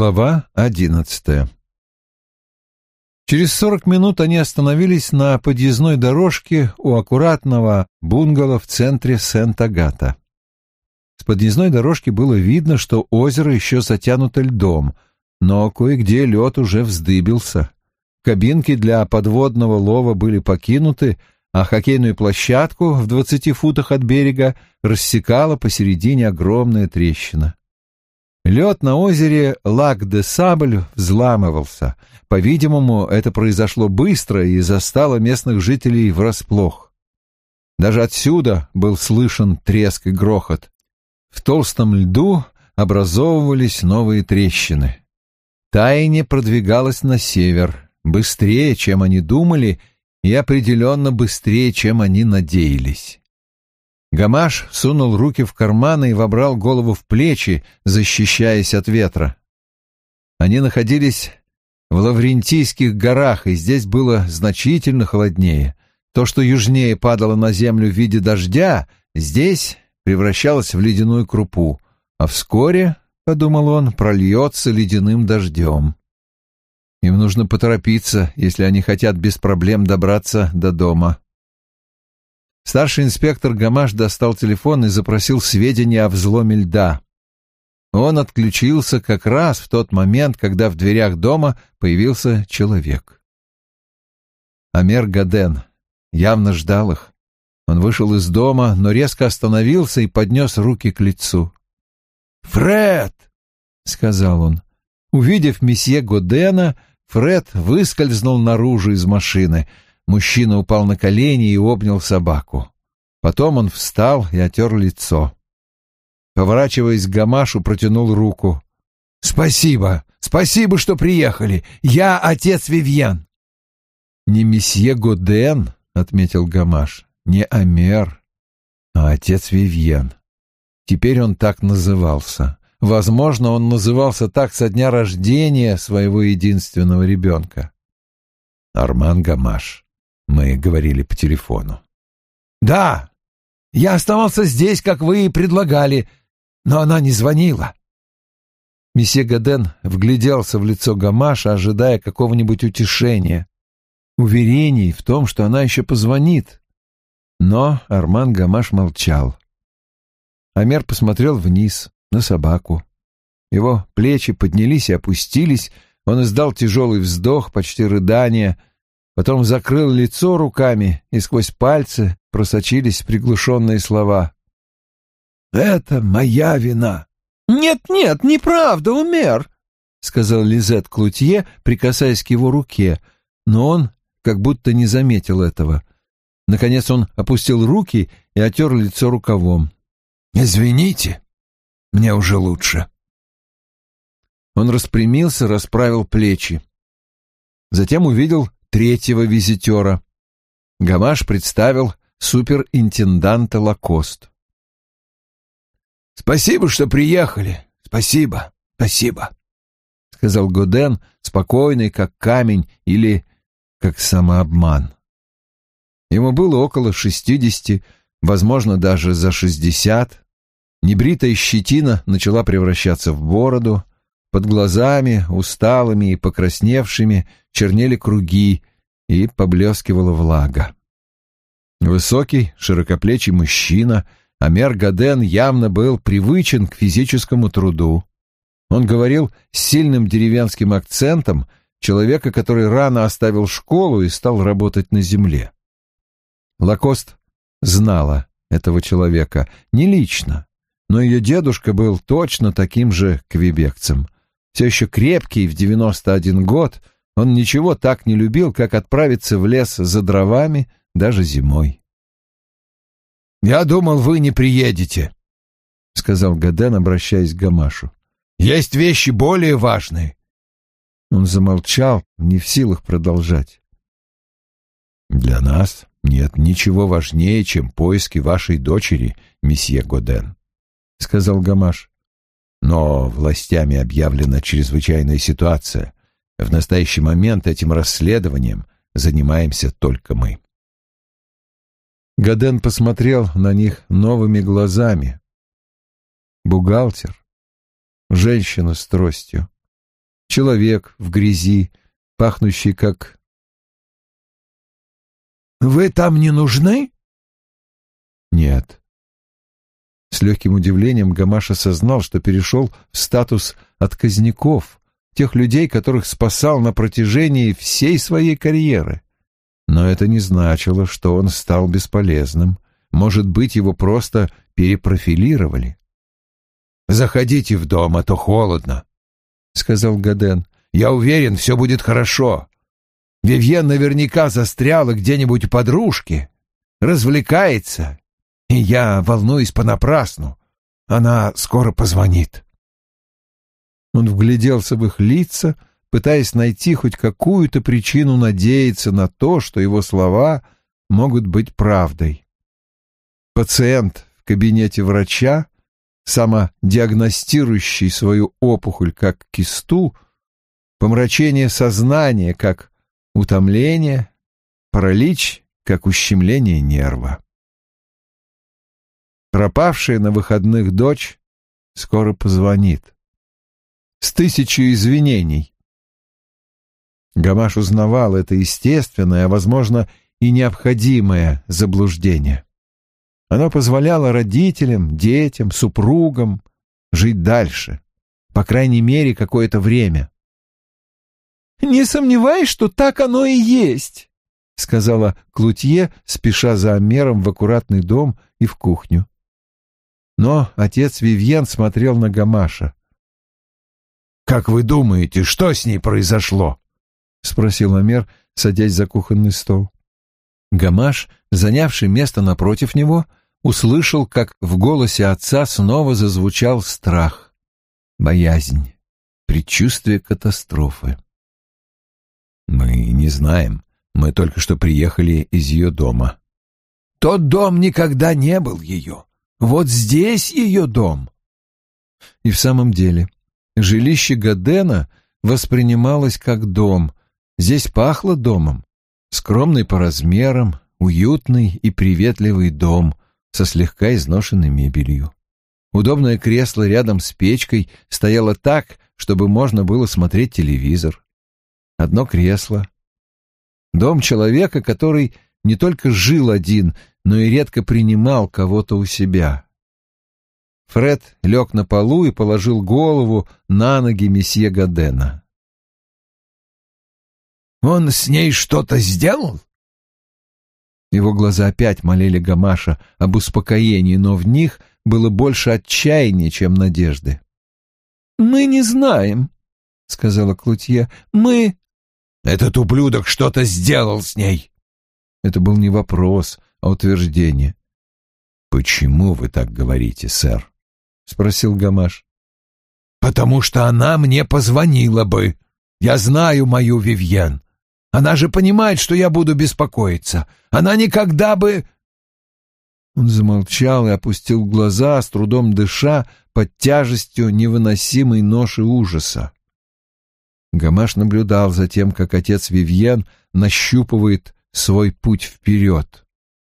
Глава одиннадцатая Через сорок минут они остановились на подъездной дорожке у аккуратного бунгало в центре Сент-Агата. С подъездной дорожки было видно, что озеро еще затянуто льдом, но кое-где лед уже вздыбился. Кабинки для подводного лова были покинуты, а хоккейную площадку в двадцати футах от берега рассекала посередине огромная трещина. Лед на озере Лак-де-Сабль взламывался. По-видимому, это произошло быстро и застало местных жителей врасплох. Даже отсюда был слышен треск и грохот. В толстом льду образовывались новые трещины. Таяние продвигалось на север, быстрее, чем они думали, и определенно быстрее, чем они надеялись. Гамаш сунул руки в карманы и вобрал голову в плечи, защищаясь от ветра. Они находились в Лаврентийских горах, и здесь было значительно холоднее. То, что южнее падало на землю в виде дождя, здесь превращалось в ледяную крупу, а вскоре, — подумал он, — прольется ледяным дождем. Им нужно поторопиться, если они хотят без проблем добраться до дома. Старший инспектор Гамаш достал телефон и запросил сведения о взломе льда. Он отключился как раз в тот момент, когда в дверях дома появился человек. Амер Гаден явно ждал их. Он вышел из дома, но резко остановился и поднес руки к лицу. «Фред!» — сказал он. Увидев месье Годена, Фред выскользнул наружу из машины — Мужчина упал на колени и обнял собаку. Потом он встал и отер лицо. Поворачиваясь к Гамашу, протянул руку. «Спасибо! Спасибо, что приехали! Я отец Вивьен!» «Не месье Годен», — отметил Гамаш, — «не Амер, а отец Вивьен. Теперь он так назывался. Возможно, он назывался так со дня рождения своего единственного ребенка. Арман Гамаш. Мы говорили по телефону. «Да, я оставался здесь, как вы и предлагали, но она не звонила». Месье Гаден вгляделся в лицо Гамаша, ожидая какого-нибудь утешения, уверений в том, что она еще позвонит. Но Арман Гамаш молчал. Амер посмотрел вниз, на собаку. Его плечи поднялись и опустились, он издал тяжелый вздох, почти рыдание — потом закрыл лицо руками, и сквозь пальцы просочились приглушенные слова. «Это моя вина!» «Нет-нет, неправда, умер!» — сказал Лизет Клутье, прикасаясь к его руке, но он как будто не заметил этого. Наконец он опустил руки и отер лицо рукавом. «Извините, мне уже лучше». Он распрямился, расправил плечи. Затем увидел третьего визитера. Гамаш представил суперинтенданта Лакост. «Спасибо, что приехали. Спасибо, спасибо», — сказал Годен, спокойный, как камень или как самообман. Ему было около шестидесяти, возможно, даже за шестьдесят. Небритая щетина начала превращаться в бороду, под глазами, усталыми и покрасневшими, чернели круги и поблескивала влага. Высокий, широкоплечий мужчина, Амер Гаден явно был привычен к физическому труду. Он говорил с сильным деревенским акцентом человека, который рано оставил школу и стал работать на земле. Лакост знала этого человека не лично, но ее дедушка был точно таким же квебекцем — все еще крепкий в девяносто один год, он ничего так не любил, как отправиться в лес за дровами даже зимой. «Я думал, вы не приедете», — сказал Гаден, обращаясь к Гамашу. «Есть вещи более важные». Он замолчал, не в силах продолжать. «Для нас нет ничего важнее, чем поиски вашей дочери, месье Годен», — сказал Гамаш. Но властями объявлена чрезвычайная ситуация. В настоящий момент этим расследованием занимаемся только мы. Гаден посмотрел на них новыми глазами. Бухгалтер, женщина с тростью, человек в грязи, пахнущий как... «Вы там не нужны?» «Нет». С легким удивлением Гамаш осознал, что перешел в статус отказников, тех людей, которых спасал на протяжении всей своей карьеры. Но это не значило, что он стал бесполезным. Может быть, его просто перепрофилировали. «Заходите в дом, а то холодно», — сказал Гаден. «Я уверен, все будет хорошо. Вивьен наверняка застряла где-нибудь у подружки, развлекается, и я волнуюсь понапрасну. Она скоро позвонит». Он вгляделся в их лица, пытаясь найти хоть какую-то причину надеяться на то, что его слова могут быть правдой. Пациент в кабинете врача самодиагностирующий свою опухоль как кисту, помрачение сознания как утомление, паралич как ущемление нерва. Пропавшая на выходных дочь скоро позвонит. С тысячей извинений. Гамаш узнавал это естественное, а, возможно, и необходимое заблуждение. Оно позволяло родителям, детям, супругам жить дальше, по крайней мере, какое-то время. «Не сомневаюсь, что так оно и есть», — сказала Клутье, спеша за Амером в аккуратный дом и в кухню. Но отец Вивьен смотрел на Гамаша. «Как вы думаете, что с ней произошло?» — спросил Амер, садясь за кухонный стол. Гамаш, занявший место напротив него, — услышал, как в голосе отца снова зазвучал страх, боязнь, предчувствие катастрофы. «Мы не знаем. Мы только что приехали из ее дома». «Тот дом никогда не был ее. Вот здесь ее дом». И в самом деле, жилище Гадена воспринималось как дом. Здесь пахло домом. Скромный по размерам, уютный и приветливый дом, со слегка изношенной мебелью. Удобное кресло рядом с печкой стояло так, чтобы можно было смотреть телевизор. Одно кресло. Дом человека, который не только жил один, но и редко принимал кого-то у себя. Фред лег на полу и положил голову на ноги месье Гадена. «Он с ней что-то сделал?» Его глаза опять молили Гамаша об успокоении, но в них было больше отчаяния, чем надежды. «Мы не знаем», — сказала Клутье. «Мы...» «Этот ублюдок что-то сделал с ней!» Это был не вопрос, утверждение. «Почему вы так говорите, сэр?» — спросил Гамаш. «Потому что она мне позвонила бы. Я знаю мою Вивьен. Она же понимает, что я буду беспокоиться. Она никогда бы...» Он замолчал и опустил глаза, с трудом дыша под тяжестью невыносимой ноши ужаса. Гамаш наблюдал за тем, как отец Вивьен нащупывает свой путь вперед,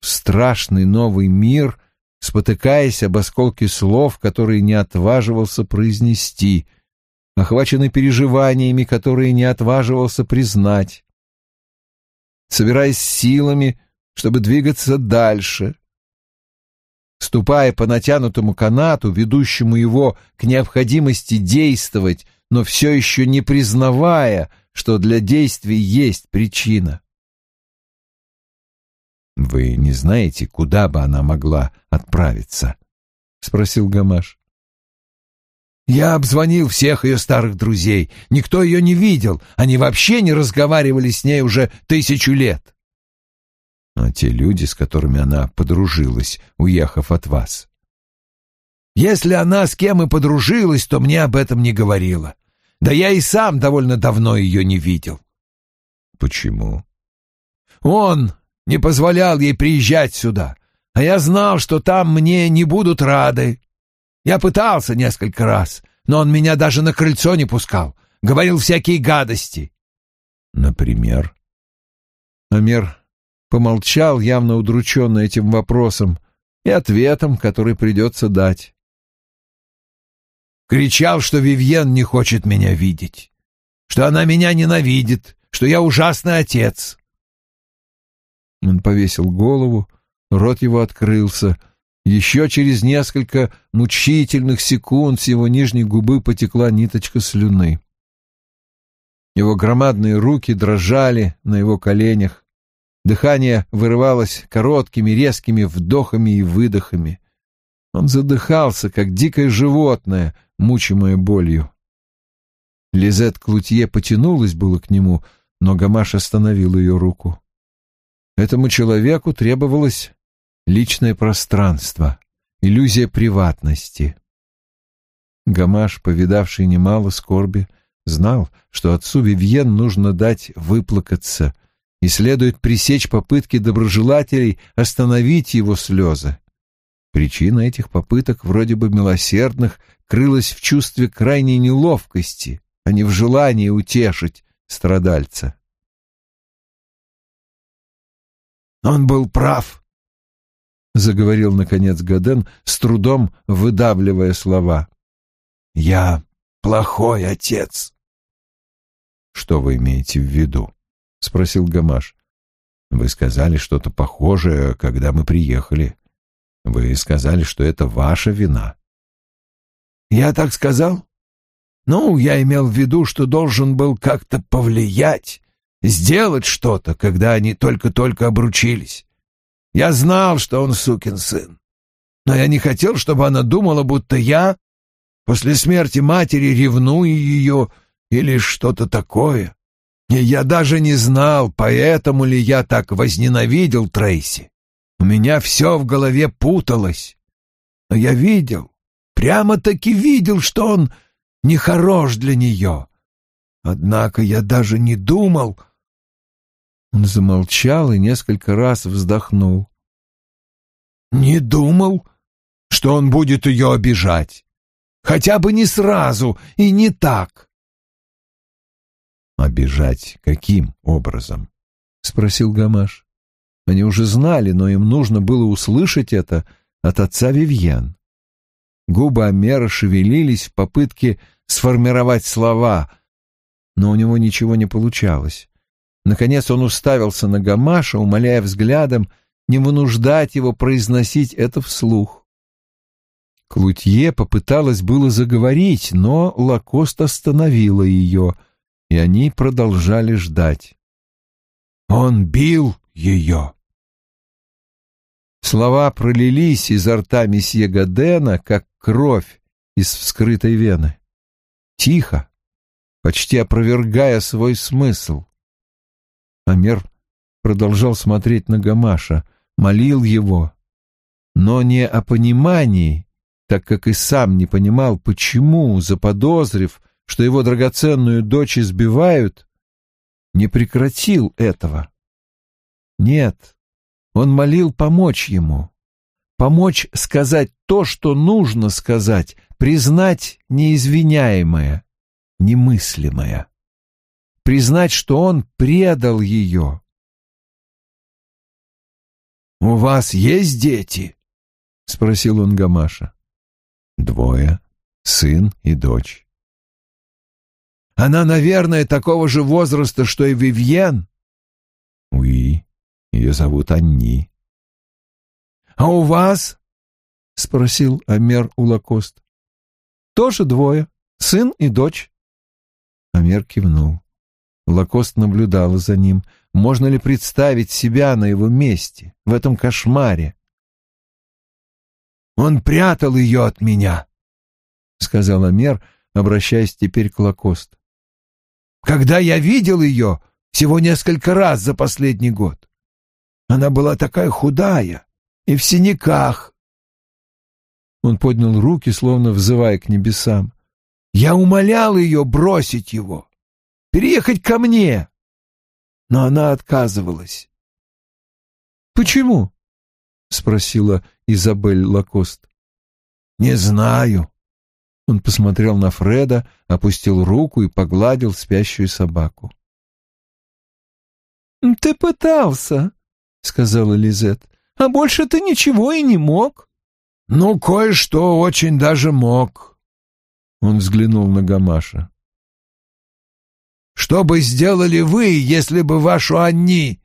страшный новый мир, спотыкаясь об осколки слов, которые не отваживался произнести, охваченный переживаниями, которые не отваживался признать собираясь силами, чтобы двигаться дальше. Ступая по натянутому канату, ведущему его к необходимости действовать, но все еще не признавая, что для действий есть причина. «Вы не знаете, куда бы она могла отправиться?» — спросил Гамаш. «Я обзвонил всех ее старых друзей. Никто ее не видел. Они вообще не разговаривали с ней уже тысячу лет». «А те люди, с которыми она подружилась, уехав от вас?» «Если она с кем и подружилась, то мне об этом не говорила. Да я и сам довольно давно ее не видел». «Почему?» «Он не позволял ей приезжать сюда, а я знал, что там мне не будут рады. Я пытался несколько раз, но он меня даже на крыльцо не пускал. Говорил всякие гадости. Например? Амер помолчал, явно удрученный этим вопросом и ответом, который придется дать. Кричал, что Вивьен не хочет меня видеть. что она меня ненавидит, что я ужасный отец. Он повесил голову, рот его открылся. Еще через несколько мучительных секунд с его нижней губы потекла ниточка слюны. Его громадные руки дрожали на его коленях. Дыхание вырывалось короткими резкими вдохами и выдохами. Он задыхался, как дикое животное, мучимое болью. Лизет Клутье потянулась было к нему, но Гамаш остановил ее руку. Этому человеку требовалось личное пространство, иллюзия приватности. Гамаш, повидавший немало скорби, знал, что отцу Вивьен нужно дать выплакаться, и следует пресечь попытки доброжелателей остановить его слезы. Причина этих попыток, вроде бы милосердных, крылась в чувстве крайней неловкости, а не в желании утешить страдальца. «Он был прав», — заговорил, наконец, Гаден, с трудом выдавливая слова. «Я плохой отец». «Что вы имеете в виду?» — спросил Гамаш. «Вы сказали что-то похожее, когда мы приехали. Вы сказали, что это ваша вина. Я так сказал? Ну, я имел в виду, что должен был как-то повлиять, сделать что-то, когда они только-только обручились. Я знал, что он сукин сын. Но я не хотел, чтобы она думала, будто я после смерти матери ревную ее или что-то такое. И я даже не знал, поэтому ли я так возненавидел Трейси. У меня все в голове путалось. Но я видел, прямо-таки видел, что он нехорош для нее. Однако я даже не думал... Он замолчал и несколько раз вздохнул. Не думал, что он будет ее обижать. Хотя бы не сразу и не так. «Обижать каким образом?» — спросил Гамаш. Они уже знали, но им нужно было услышать это от отца Вивьен. Губы Амера шевелились в попытке сформировать слова, но у него ничего не получалось. Наконец он уставился на Гамаша, умоляя взглядом не вынуждать его произносить это вслух. Клутье попыталась было заговорить, но Лакост остановила ее, и они продолжали ждать. «Он бил ее!» Слова пролились изо рта месье Гадена, как кровь из вскрытой вены. Тихо, почти опровергая свой смысл. Амер продолжал смотреть на Гамаша, молил его, но не о понимании, так как и сам не понимал, почему, заподозрив, что его драгоценную дочь избивают, не прекратил этого. Нет, он молил помочь ему, помочь сказать то, что нужно сказать, признать неизвиняемое, немыслимое, признать, что он предал ее. «У вас есть дети?» — спросил он Гамаша. «Двое, сын и дочь». «Она, наверное, такого же возраста, что и Вивьен?» «Уи, ее зовут Анни. «А у вас?» — спросил Амер Улакост. «Тоже двое, сын и дочь». Амер кивнул. Лакост наблюдала за ним. Можно ли представить себя на его месте, в этом кошмаре? «Он прятал ее от меня», — сказал Амер, обращаясь теперь к Лакост. «Когда я видел ее всего несколько раз за последний год, она была такая худая и в синяках. Он поднял руки, словно взывая к небесам. Я умолял ее бросить его, переехать ко мне, но она отказывалась. «Почему?» — спросила Изабель Лакост. «Не знаю». Он посмотрел на Фреда, опустил руку и погладил спящую собаку. «Ты пытался», сказала Лизет. А больше ты ничего и не мог. Ну, кое-что очень даже мог. Он взглянул на Гамаша. Что бы сделали вы, если бы вашу Анни...»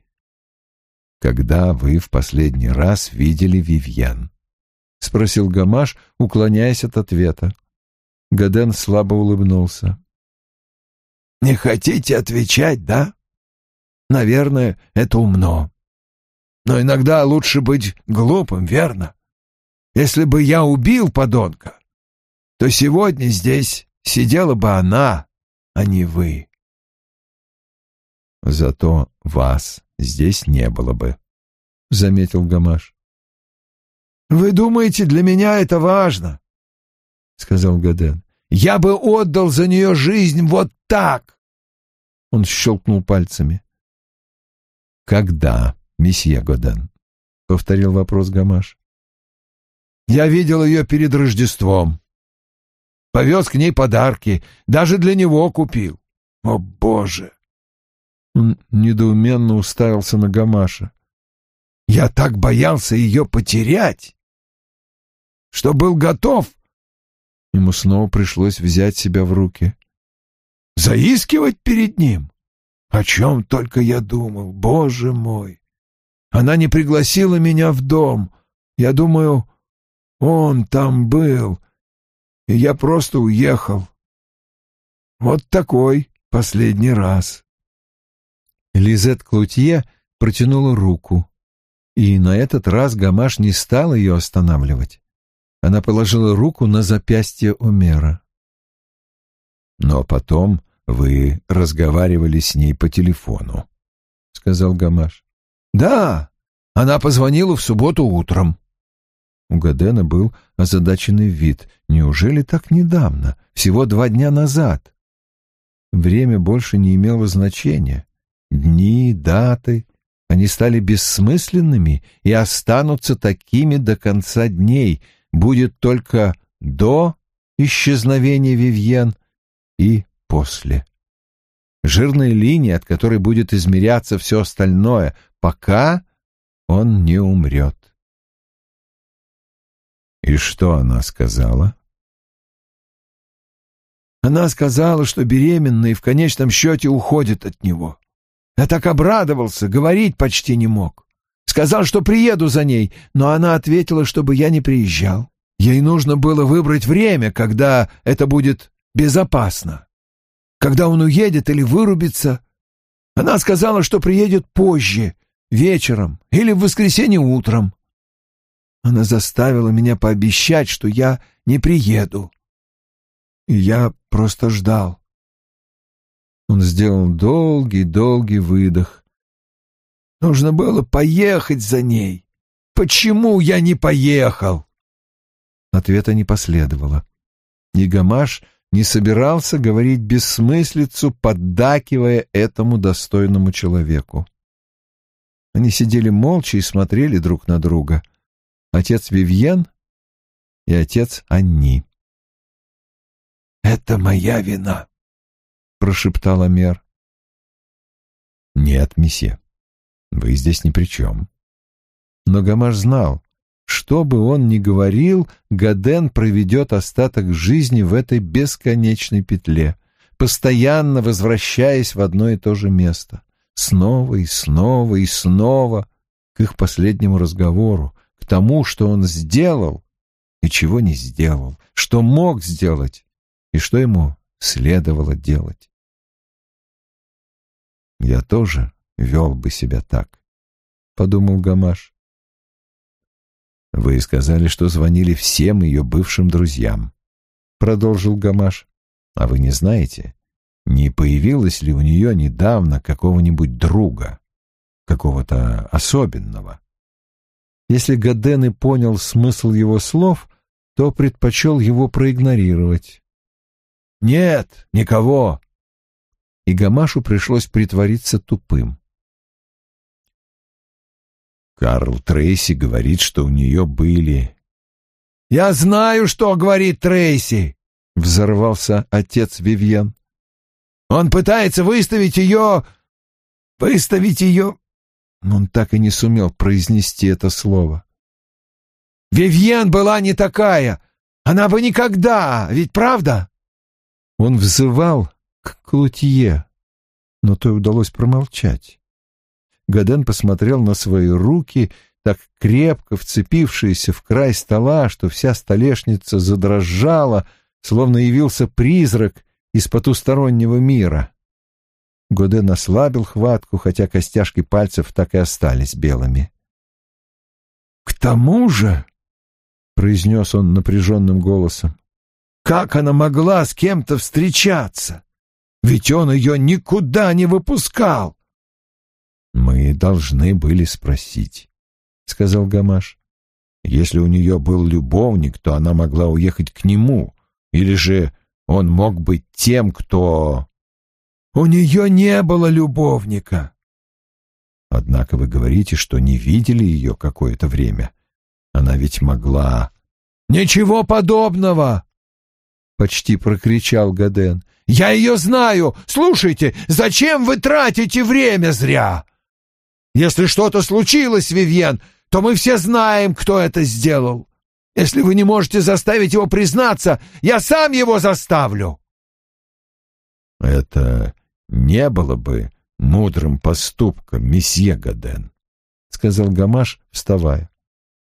«Когда вы в последний раз видели Вивьен?» — спросил Гамаш, уклоняясь от ответа. Гаден слабо улыбнулся. «Не хотите отвечать, да? Наверное, это умно. Но иногда лучше быть глупым, верно? Если бы я убил подонка, то сегодня здесь сидела бы она, а не вы. Зато вас здесь не было бы, — заметил Гамаш. «Вы думаете, для меня это важно?» — сказал Гаден. «Я бы отдал за нее жизнь вот так!» Он щелкнул пальцами. «Когда, месье Годен?» — повторил вопрос Гамаш. «Я видел ее перед Рождеством. Повез к ней подарки, даже для него купил. О, Боже!» Он недоуменно уставился на Гамаша. «Я так боялся ее потерять, что был готов...» Ему снова пришлось взять себя в руки. «Заискивать перед ним? О чем только я думал, боже мой! Она не пригласила меня в дом. Я думаю, он там был, и я просто уехал. Вот такой последний раз». Лизет Клутье протянула руку, и на этот раз Гамаш не стал ее останавливать. Она положила руку на запястье Умера. «Но потом вы разговаривали с ней по телефону», — сказал Гамаш. «Да, она позвонила в субботу утром». У Гадена был озадаченный вид. Неужели так недавно, всего два дня назад? Время больше не имело значения. Дни, даты, они стали бессмысленными и останутся такими до конца дней, будет только до исчезновения Вивьен и после. Жирная линия, от которой будет измеряться все остальное, пока он не умрет. И что она сказала? Она сказала, что беременна и в конечном счете уходит от него. Я так обрадовался, говорить почти не мог. Сказал, что приеду за ней, но она ответила, чтобы я не приезжал. Ей нужно было выбрать время, когда это будет безопасно. Когда он уедет или вырубится. Она сказала, что приедет позже, вечером или в воскресенье утром. Она заставила меня пообещать, что я не приеду. И я просто ждал. Он сделал долгий-долгий выдох. Нужно было поехать за ней. Почему я не поехал? Ответа не последовало. И Гамаш не собирался говорить бессмыслицу, поддакивая этому достойному человеку. Они сидели молча и смотрели друг на друга. Отец Вивьен и отец Анни. «Это моя вина», — прошептала Мер. «Нет, месье, вы здесь ни при чем». Но Гамаш знал, что бы он ни говорил, Гаден проведет остаток жизни в этой бесконечной петле, постоянно возвращаясь в одно и то же место, снова и снова и снова к их последнему разговору, к тому, что он сделал и чего не сделал, что мог сделать и что ему следовало делать. «Я тоже вел бы себя так», — подумал Гамаш. «Вы сказали, что звонили всем ее бывшим друзьям», — продолжил Гамаш. «А вы не знаете, не появилось ли у нее недавно какого-нибудь друга, какого-то особенного?» Если Гаден и понял смысл его слов, то предпочел его проигнорировать. «Нет, никого!» И Гамашу пришлось притвориться тупым. Карл Трейси говорит, что у нее были... «Я знаю, что говорит Трейси!» — взорвался отец Вивьен. «Он пытается выставить ее... выставить ее...» Он так и не сумел произнести это слово. «Вивьен была не такая! Она бы никогда! Ведь правда?» Он взывал к Клутье, но той удалось промолчать. Гаден посмотрел на свои руки, так крепко вцепившиеся в край стола, что вся столешница задрожала, словно явился призрак из потустороннего мира. Годен ослабил хватку, хотя костяшки пальцев так и остались белыми. «К тому же», — произнес он напряженным голосом, — «как она могла с кем-то встречаться? Ведь он ее никуда не выпускал». «Мы должны были спросить», — сказал Гамаш. «Если у нее был любовник, то она могла уехать к нему, или же он мог быть тем, кто...» «У нее не было любовника». «Однако вы говорите, что не видели ее какое-то время. Она ведь могла...» «Ничего подобного!» — почти прокричал Гаден. «Я ее знаю! Слушайте, зачем вы тратите время зря? Если что-то случилось, Вивьен, то мы все знаем, кто это сделал. Если вы не можете заставить его признаться, я сам его заставлю. Это не было бы мудрым поступком, месье Гаден, сказал Гамаш, вставая.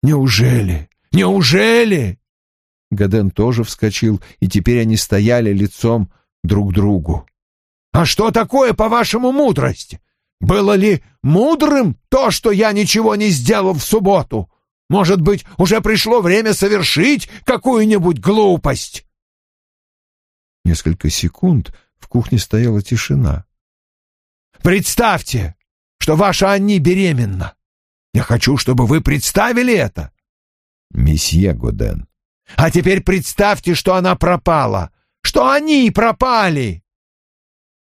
Неужели? Неужели? Гаден тоже вскочил, и теперь они стояли лицом друг к другу. А что такое, по-вашему, мудрость? Было ли мудрым то, что я ничего не сделал в субботу? Может быть, уже пришло время совершить какую-нибудь глупость?» Несколько секунд в кухне стояла тишина. «Представьте, что ваша Анни беременна. Я хочу, чтобы вы представили это». «Месье Годен». «А теперь представьте, что она пропала, что они пропали».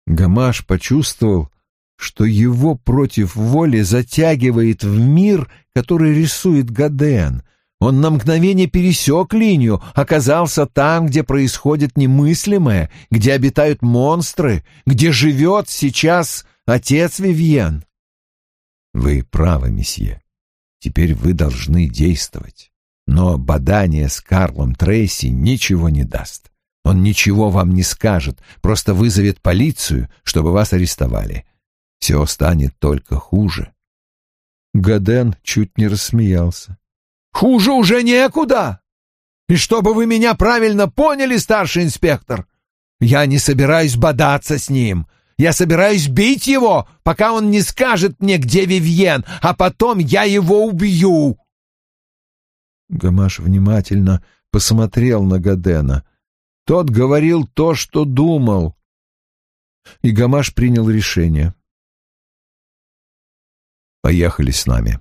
Гамаш почувствовал, что его против воли затягивает в мир, который рисует Гаден. Он на мгновение пересек линию, оказался там, где происходит немыслимое, где обитают монстры, где живет сейчас отец Вивьен. Вы правы, месье. Теперь вы должны действовать. Но бадание с Карлом Трейси ничего не даст. Он ничего вам не скажет, просто вызовет полицию, чтобы вас арестовали все станет только хуже. Гаден чуть не рассмеялся. «Хуже уже некуда! И чтобы вы меня правильно поняли, старший инспектор, я не собираюсь бодаться с ним. Я собираюсь бить его, пока он не скажет мне, где Вивьен, а потом я его убью!» Гамаш внимательно посмотрел на Гадена. Тот говорил то, что думал. И Гамаш принял решение. Поехали с нами.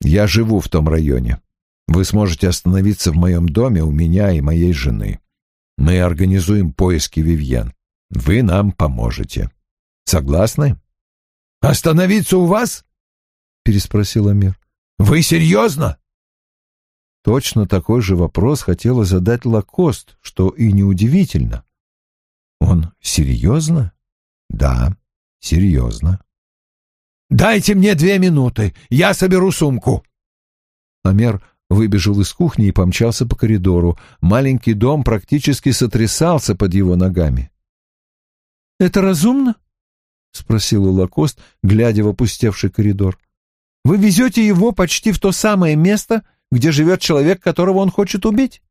Я живу в том районе. Вы сможете остановиться в моем доме у меня и моей жены. Мы организуем поиски Вивьен. Вы нам поможете. Согласны? Остановиться у вас? переспросил Амир. Вы серьезно? Точно такой же вопрос хотела задать Лакост, что и неудивительно. Он серьезно? Да, серьезно. «Дайте мне две минуты, я соберу сумку». Амер выбежал из кухни и помчался по коридору. Маленький дом практически сотрясался под его ногами. «Это разумно?» — спросил Лакост, глядя в опустевший коридор. «Вы везете его почти в то самое место, где живет человек, которого он хочет убить?»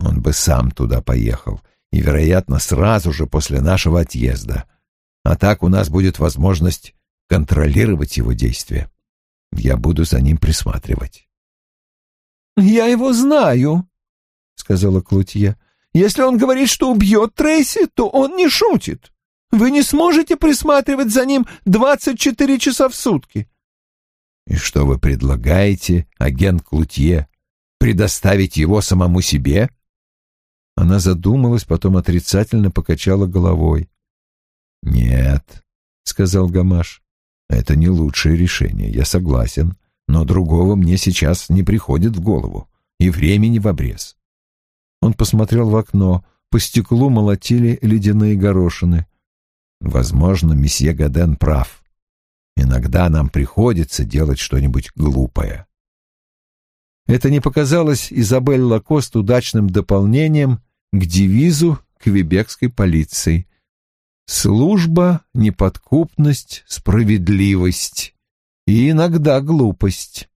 «Он бы сам туда поехал, и, вероятно, сразу же после нашего отъезда. А так у нас будет возможность контролировать его действия. Я буду за ним присматривать. «Я его знаю», — сказала Клутье. «Если он говорит, что убьет Трейси, то он не шутит. Вы не сможете присматривать за ним двадцать четыре часа в сутки». «И что вы предлагаете, агент Клутье? Предоставить его самому себе?» Она задумалась, потом отрицательно покачала головой. «Нет», — сказал Гамаш, это не лучшее решение, я согласен, но другого мне сейчас не приходит в голову, и времени в обрез. Он посмотрел в окно, по стеклу молотили ледяные горошины. Возможно, месье Гаден прав. Иногда нам приходится делать что-нибудь глупое. Это не показалось Изабель Лакост удачным дополнением к девизу квебекской полиции. Служба, неподкупность, справедливость и иногда глупость.